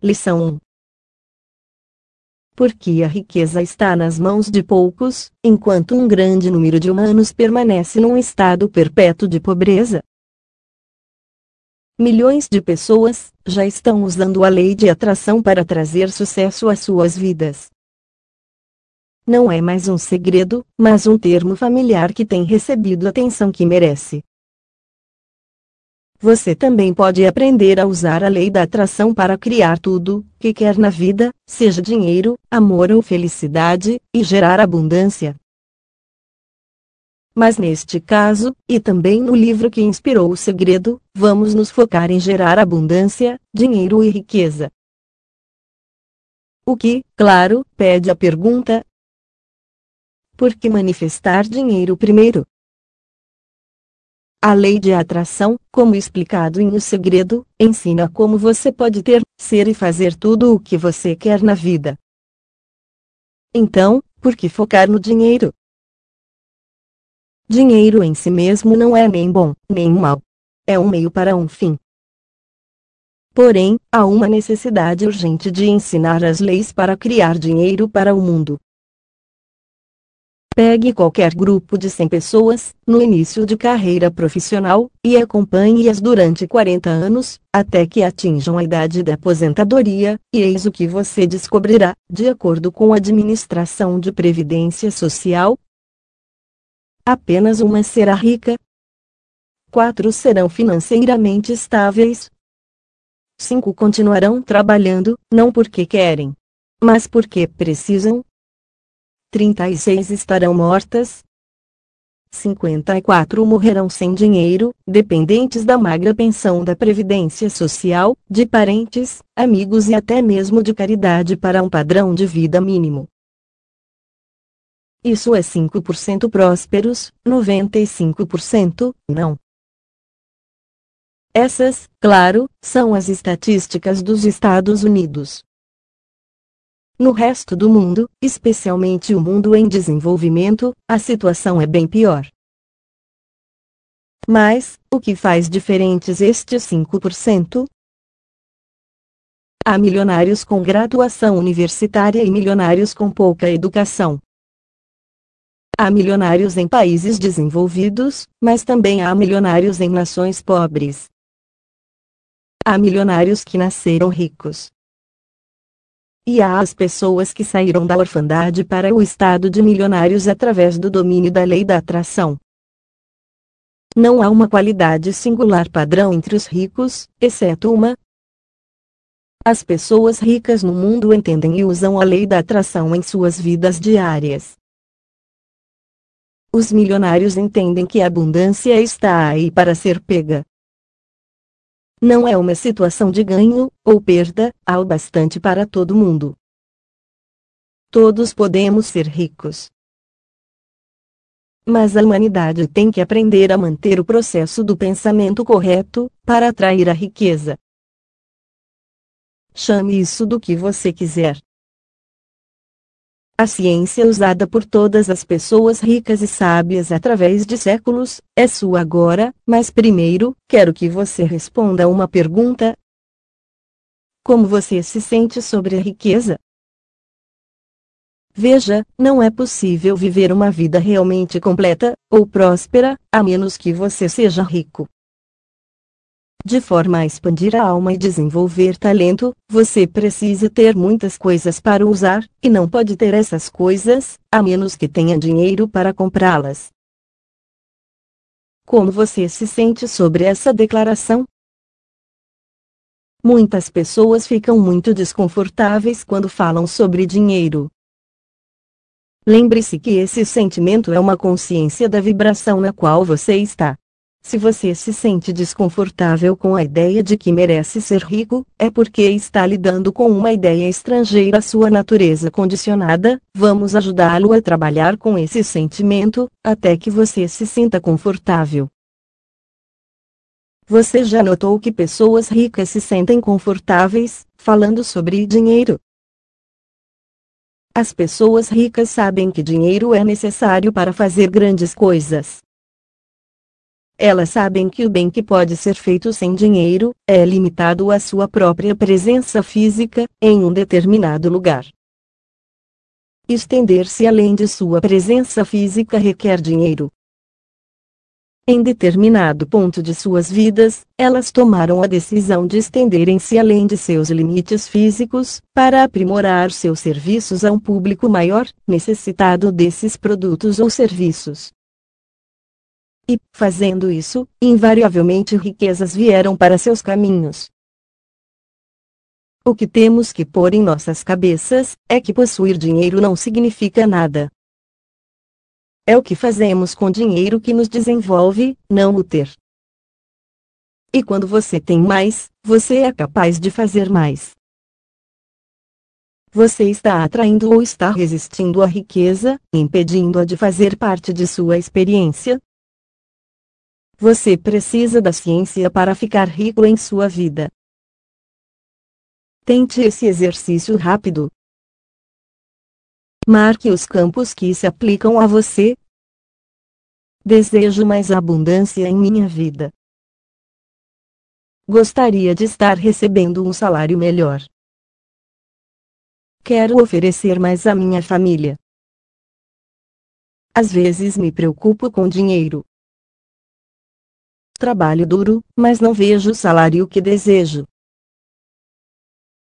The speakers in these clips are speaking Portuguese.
Lição 1 Porque a riqueza está nas mãos de poucos, enquanto um grande número de humanos permanece num estado perpétuo de pobreza. Milhões de pessoas já estão usando a lei de atração para trazer sucesso às suas vidas. Não é mais um segredo, mas um termo familiar que tem recebido a atenção que merece. Você também pode aprender a usar a lei da atração para criar tudo que quer na vida, seja dinheiro, amor ou felicidade, e gerar abundância. Mas neste caso, e também no livro que inspirou o segredo, vamos nos focar em gerar abundância, dinheiro e riqueza. O que, claro, pede a pergunta: por que manifestar dinheiro primeiro? A lei de atração, como explicado em O Segredo, ensina como você pode ter, ser e fazer tudo o que você quer na vida. Então, por que focar no dinheiro? Dinheiro em si mesmo não é nem bom, nem mal. É um meio para um fim. Porém, há uma necessidade urgente de ensinar as leis para criar dinheiro para o mundo. Pegue qualquer grupo de 100 pessoas, no início de carreira profissional, e acompanhe-as durante 40 anos, até que atinjam a idade da aposentadoria, e eis o que você descobrirá, de acordo com a Administração de Previdência Social. Apenas uma será rica. Quatro serão financeiramente estáveis. Cinco continuarão trabalhando, não porque querem, mas porque precisam, 36 estarão mortas. 54 morrerão sem dinheiro, dependentes da magra pensão da Previdência Social, de parentes, amigos e até mesmo de caridade para um padrão de vida mínimo. Isso é 5% prósperos, 95% não. Essas, claro, são as estatísticas dos Estados Unidos. No resto do mundo, especialmente o mundo em desenvolvimento, a situação é bem pior. Mas, o que faz diferentes estes 5%? Há milionários com graduação universitária e milionários com pouca educação. Há milionários em países desenvolvidos, mas também há milionários em nações pobres. Há milionários que nasceram ricos e as pessoas que saíram da orfandade para o estado de milionários através do domínio da lei da atração. Não há uma qualidade singular padrão entre os ricos, exceto uma. As pessoas ricas no mundo entendem e usam a lei da atração em suas vidas diárias. Os milionários entendem que a abundância está aí para ser pega. Não é uma situação de ganho ou perda, há o bastante para todo mundo. Todos podemos ser ricos. Mas a humanidade tem que aprender a manter o processo do pensamento correto, para atrair a riqueza. Chame isso do que você quiser. A ciência usada por todas as pessoas ricas e sábias através de séculos, é sua agora, mas primeiro, quero que você responda uma pergunta. Como você se sente sobre a riqueza? Veja, não é possível viver uma vida realmente completa, ou próspera, a menos que você seja rico. De forma a expandir a alma e desenvolver talento, você precisa ter muitas coisas para usar, e não pode ter essas coisas, a menos que tenha dinheiro para comprá-las. Como você se sente sobre essa declaração? Muitas pessoas ficam muito desconfortáveis quando falam sobre dinheiro. Lembre-se que esse sentimento é uma consciência da vibração na qual você está. Se você se sente desconfortável com a ideia de que merece ser rico, é porque está lidando com uma ideia estrangeira à sua natureza condicionada. Vamos ajudá-lo a trabalhar com esse sentimento, até que você se sinta confortável. Você já notou que pessoas ricas se sentem confortáveis, falando sobre dinheiro? As pessoas ricas sabem que dinheiro é necessário para fazer grandes coisas. Elas sabem que o bem que pode ser feito sem dinheiro, é limitado à sua própria presença física, em um determinado lugar. Estender-se além de sua presença física requer dinheiro. Em determinado ponto de suas vidas, elas tomaram a decisão de estenderem-se além de seus limites físicos, para aprimorar seus serviços a um público maior, necessitado desses produtos ou serviços. E, fazendo isso, invariavelmente riquezas vieram para seus caminhos. O que temos que pôr em nossas cabeças é que possuir dinheiro não significa nada. É o que fazemos com dinheiro que nos desenvolve, não o ter. E quando você tem mais, você é capaz de fazer mais. Você está atraindo ou está resistindo à riqueza, impedindo-a de fazer parte de sua experiência? Você precisa da ciência para ficar rico em sua vida. Tente esse exercício rápido. Marque os campos que se aplicam a você. Desejo mais abundância em minha vida. Gostaria de estar recebendo um salário melhor. Quero oferecer mais à minha família. Às vezes me preocupo com dinheiro. Trabalho duro, mas não vejo o salário que desejo.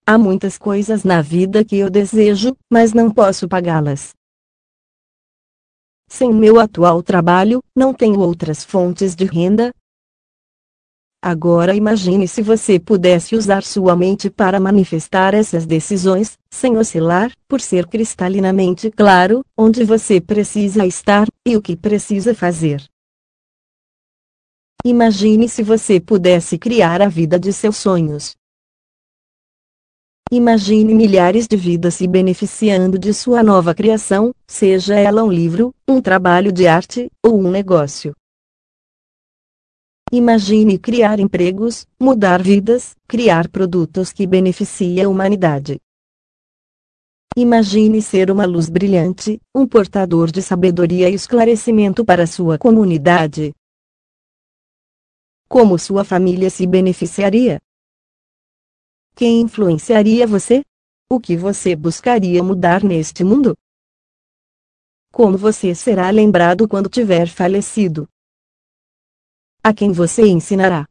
Há muitas coisas na vida que eu desejo, mas não posso pagá-las. Sem meu atual trabalho, não tenho outras fontes de renda. Agora imagine se você pudesse usar sua mente para manifestar essas decisões, sem oscilar, por ser cristalinamente claro, onde você precisa estar, e o que precisa fazer. Imagine se você pudesse criar a vida de seus sonhos. Imagine milhares de vidas se beneficiando de sua nova criação, seja ela um livro, um trabalho de arte, ou um negócio. Imagine criar empregos, mudar vidas, criar produtos que beneficiem a humanidade. Imagine ser uma luz brilhante, um portador de sabedoria e esclarecimento para sua comunidade. Como sua família se beneficiaria? Quem influenciaria você? O que você buscaria mudar neste mundo? Como você será lembrado quando tiver falecido? A quem você ensinará?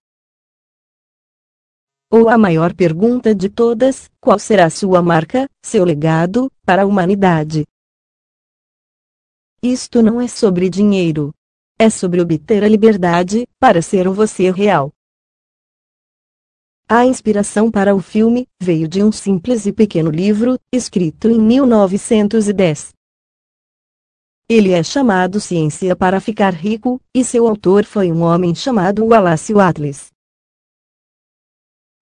Ou a maior pergunta de todas: qual será sua marca, seu legado, para a humanidade? Isto não é sobre dinheiro. É sobre obter a liberdade, para ser um você real. A inspiração para o filme veio de um simples e pequeno livro, escrito em 1910. Ele é chamado Ciência para Ficar Rico, e seu autor foi um homem chamado Wallace Wattles.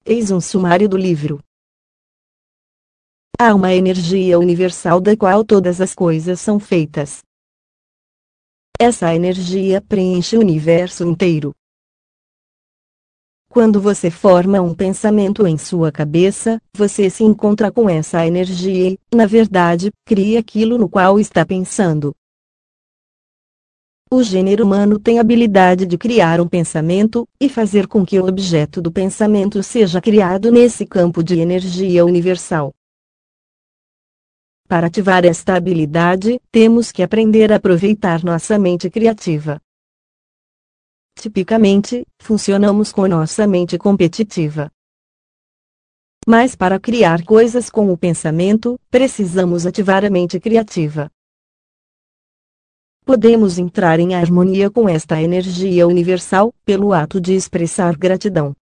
Eis um sumário do livro. Há uma energia universal da qual todas as coisas são feitas. Essa energia preenche o universo inteiro. Quando você forma um pensamento em sua cabeça, você se encontra com essa energia e, na verdade, cria aquilo no qual está pensando. O gênero humano tem a habilidade de criar um pensamento, e fazer com que o objeto do pensamento seja criado nesse campo de energia universal. Para ativar esta habilidade, temos que aprender a aproveitar nossa mente criativa. Tipicamente, funcionamos com nossa mente competitiva. Mas para criar coisas com o pensamento, precisamos ativar a mente criativa. Podemos entrar em harmonia com esta energia universal, pelo ato de expressar gratidão.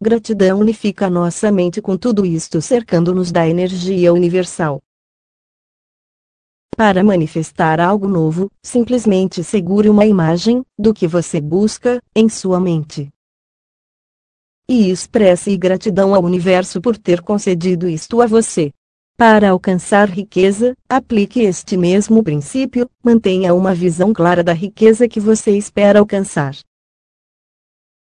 Gratidão unifica nossa mente com tudo isto cercando-nos da energia universal. Para manifestar algo novo, simplesmente segure uma imagem do que você busca em sua mente. E expresse gratidão ao universo por ter concedido isto a você. Para alcançar riqueza, aplique este mesmo princípio, mantenha uma visão clara da riqueza que você espera alcançar.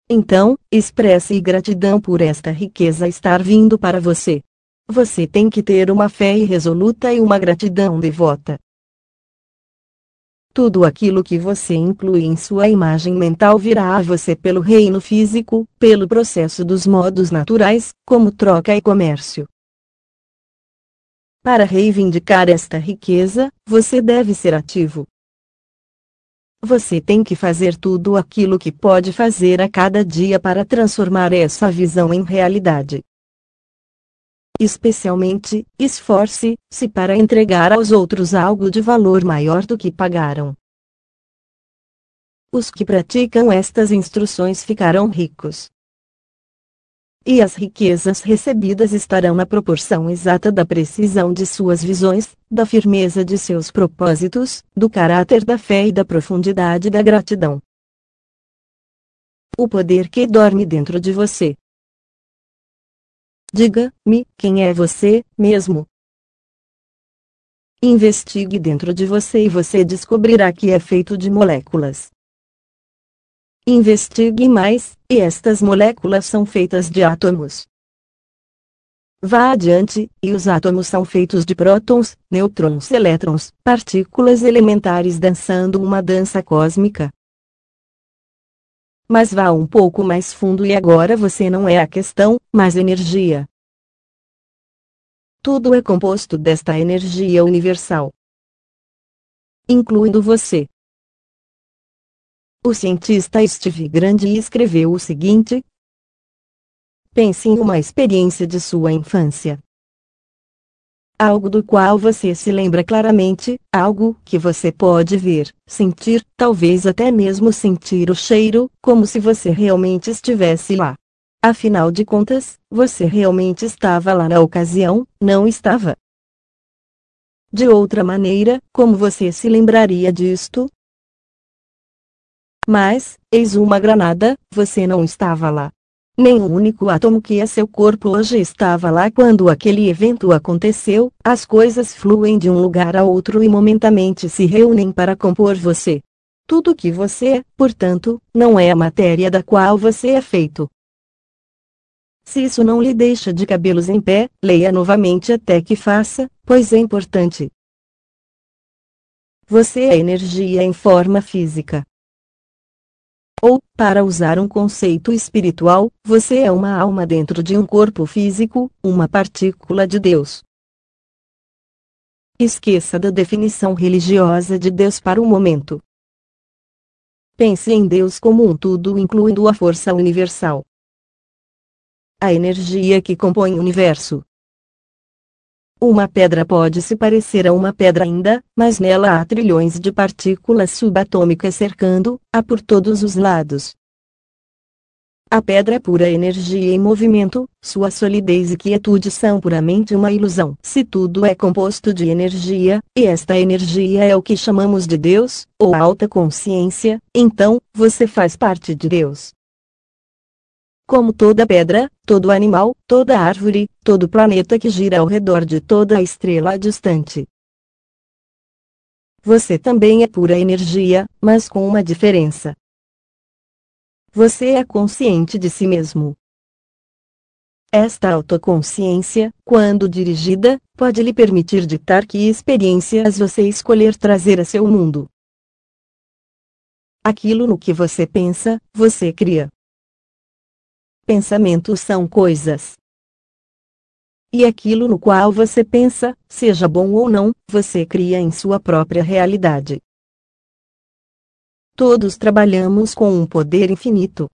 Então, expresse gratidão por esta riqueza estar vindo para você. Você tem que ter uma fé irresoluta e uma gratidão devota. tudo aquilo que você inclui em sua imagem mental virá a você pelo reino físico, pelo processo dos modos naturais, como troca e comércio. Para reivindicar esta riqueza, você deve ser ativo. Você tem que fazer tudo aquilo que pode fazer a cada dia para transformar essa visão em realidade. Especialmente, esforce-se para entregar aos outros algo de valor maior do que pagaram. Os que praticam estas instruções ficarão ricos. E as riquezas recebidas estarão na proporção exata da precisão de suas visões, da firmeza de seus propósitos, do caráter da fé e da profundidade da gratidão. O poder que dorme dentro de você. Diga-me quem é você mesmo. Investigue dentro de você e você descobrirá que é feito de moléculas. Investigue mais, e estas moléculas são feitas de átomos. Vá adiante, e os átomos são feitos de prótons, nêutrons, elétrons, partículas elementares dançando uma dança cósmica. Mas vá um pouco mais fundo e agora você não é a questão, mas energia. Tudo é composto desta energia universal, incluindo você. O cientista Steve Grande escreveu o seguinte: Pense em uma experiência de sua infância. Algo do qual você se lembra claramente, algo que você pode ver, sentir, talvez até mesmo sentir o cheiro, como se você realmente estivesse lá. Afinal de contas, você realmente estava lá na ocasião, não estava? De outra maneira, como você se lembraria disto? Mas, eis uma granada, você não estava lá. Nem o único átomo que é seu corpo hoje estava lá quando aquele evento aconteceu, as coisas fluem de um lugar a outro e momentaneamente se reúnem para compor você. Tudo que você é, portanto, não é a matéria da qual você é feito. Se isso não lhe deixa de cabelos em pé, leia novamente até que faça, pois é importante. Você é energia em forma física. Ou, para usar um conceito espiritual, você é uma alma dentro de um corpo físico, uma partícula de Deus. Esqueça da definição religiosa de Deus para o momento. Pense em Deus como um tudo incluindo a força universal. A energia que compõe o universo. Uma pedra pode se parecer a uma pedra ainda, mas nela há trilhões de partículas subatômicas cercando-a por todos os lados. A pedra é pura energia em movimento, sua solidez e quietude são puramente uma ilusão. Se tudo é composto de energia, e esta energia é o que chamamos de Deus, ou alta consciência, então, você faz parte de Deus. Como toda pedra, todo animal, toda árvore, todo planeta que gira ao redor de toda estrela distante. Você também é pura energia, mas com uma diferença. Você é consciente de si mesmo. Esta autoconsciência, quando dirigida, pode lhe permitir ditar que experiências você escolher trazer a seu mundo. Aquilo no que você pensa, você cria. Pensamentos são coisas. E aquilo no qual você pensa, seja bom ou não, você cria em sua própria realidade. Todos trabalhamos com um poder infinito.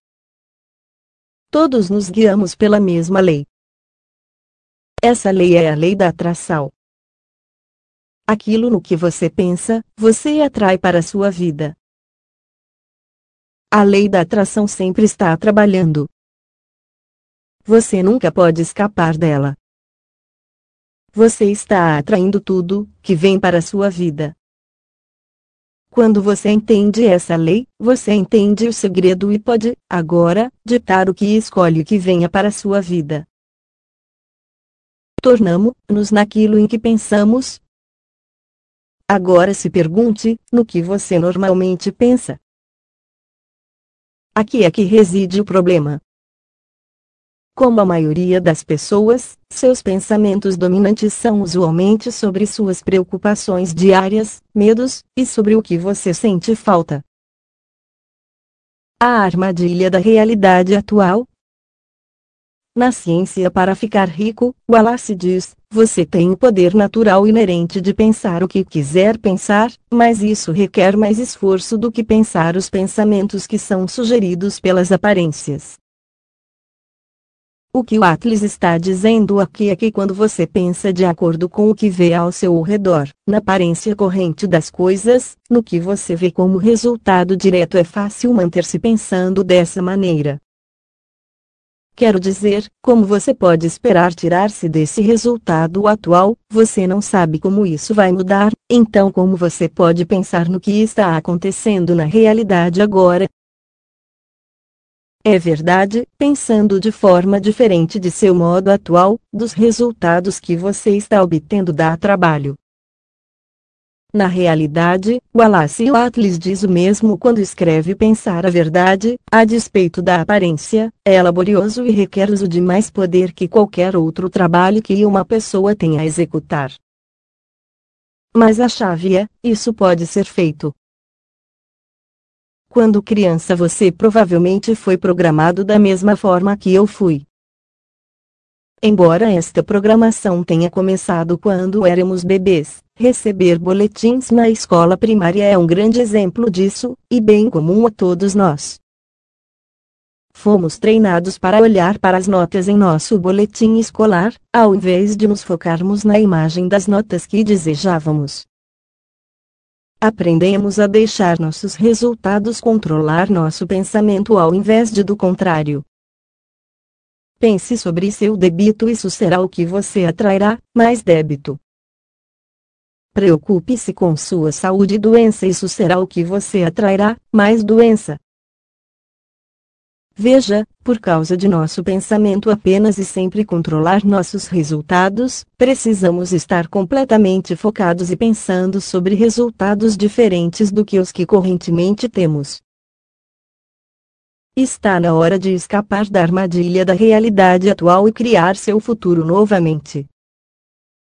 Todos nos guiamos pela mesma lei. Essa lei é a lei da atração. Aquilo no que você pensa, você atrai para a sua vida. A lei da atração sempre está trabalhando. Você nunca pode escapar dela. Você está atraindo tudo que vem para a sua vida. Quando você entende essa lei, você entende o segredo e pode, agora, ditar o que escolhe que venha para a sua vida. Tornamos-nos naquilo em que pensamos. Agora se pergunte, no que você normalmente pensa. Aqui é que reside o problema. Como a maioria das pessoas, seus pensamentos dominantes são usualmente sobre suas preocupações diárias, medos, e sobre o que você sente falta. A armadilha da realidade atual. Na ciência para ficar rico, Wallace diz: você tem o poder natural inerente de pensar o que quiser pensar, mas isso requer mais esforço do que pensar os pensamentos que são sugeridos pelas aparências. O que o Atlas está dizendo aqui é que quando você pensa de acordo com o que vê ao seu redor, na aparência corrente das coisas, no que você vê como resultado direto é fácil manter-se pensando dessa maneira. Quero dizer, como você pode esperar tirar-se desse resultado atual, você não sabe como isso vai mudar, então como você pode pensar no que está acontecendo na realidade agora, é verdade, pensando de forma diferente de seu modo atual, dos resultados que você está obtendo dá trabalho. Na realidade, Wallace Atlas diz o mesmo quando escreve Pensar a Verdade, a despeito da aparência, é laborioso e requer uso de mais poder que qualquer outro trabalho que uma pessoa tenha a executar. Mas a chave é, isso pode ser feito, quando criança você provavelmente foi programado da mesma forma que eu fui. Embora esta programação tenha começado quando éramos bebês, receber boletins na escola primária é um grande exemplo disso, e bem comum a todos nós. Fomos treinados para olhar para as notas em nosso boletim escolar, ao invés de nos focarmos na imagem das notas que desejávamos. Aprendemos a deixar nossos resultados controlar nosso pensamento ao invés de do contrário. Pense sobre seu débito, isso será o que você atrairá, mais débito. Preocupe-se com sua saúde e doença, isso será o que você atrairá, mais doença. Veja, por causa de nosso pensamento apenas e sempre controlar nossos resultados, precisamos estar completamente focados e pensando sobre resultados diferentes do que os que correntemente temos. Está na hora de escapar da armadilha da realidade atual e criar seu futuro novamente.